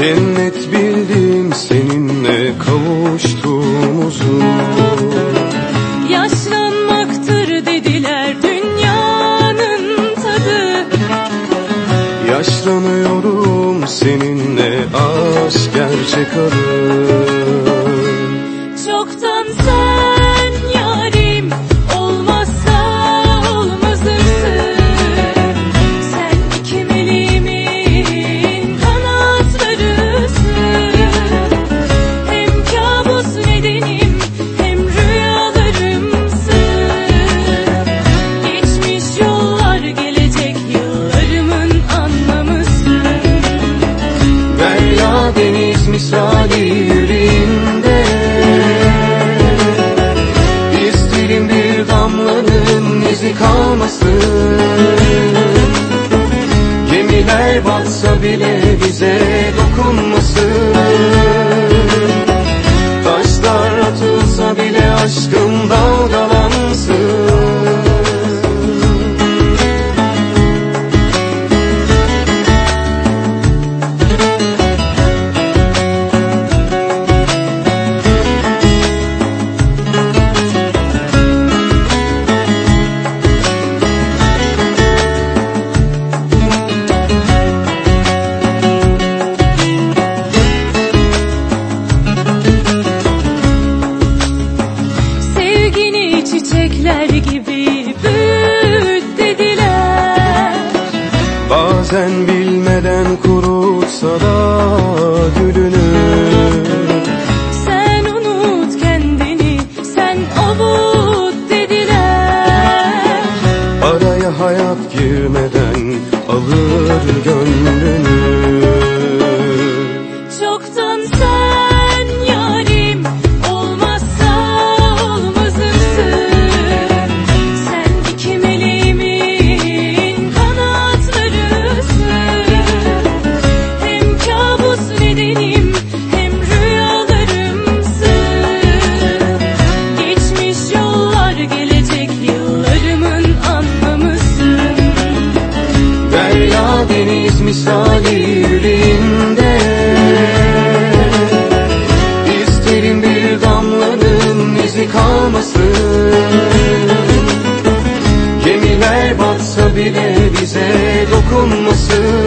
Cennet bildim seninle kavuştuğumuzu. Yaşlanmaktır dediler dünyanın tadı. Yaşlanıyorum seninle aşk gerçek adı. Deniz misali yüreğimde İsterim bir damlanın izi kalmasın. Gemiler batsa bile bize dokunmasın hayat girmeden alır gönlünü misali yüreğimde. İsterim bir damlanın izi kalmasın. Gemiler batsa bile bize dokunmasın